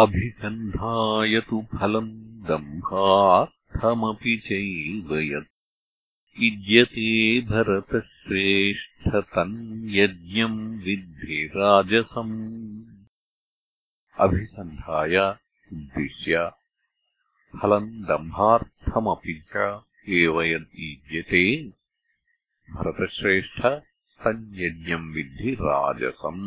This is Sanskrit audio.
अभिसन्धाय तु फलम् दम्भार्थमपि चैव चैवयत् इज्यते भरतश्रेष्ठतन्यज्ञम् विद्धिराजसम् अभिसन्धाय उद्दिश्य फलम् दम्भार्थमपि च एव यद् यीज्यते विद्धि राजसम्।